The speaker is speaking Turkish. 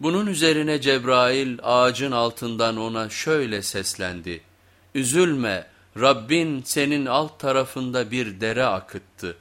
Bunun üzerine Cebrail ağacın altından ona şöyle seslendi. Üzülme Rabbin senin alt tarafında bir dere akıttı.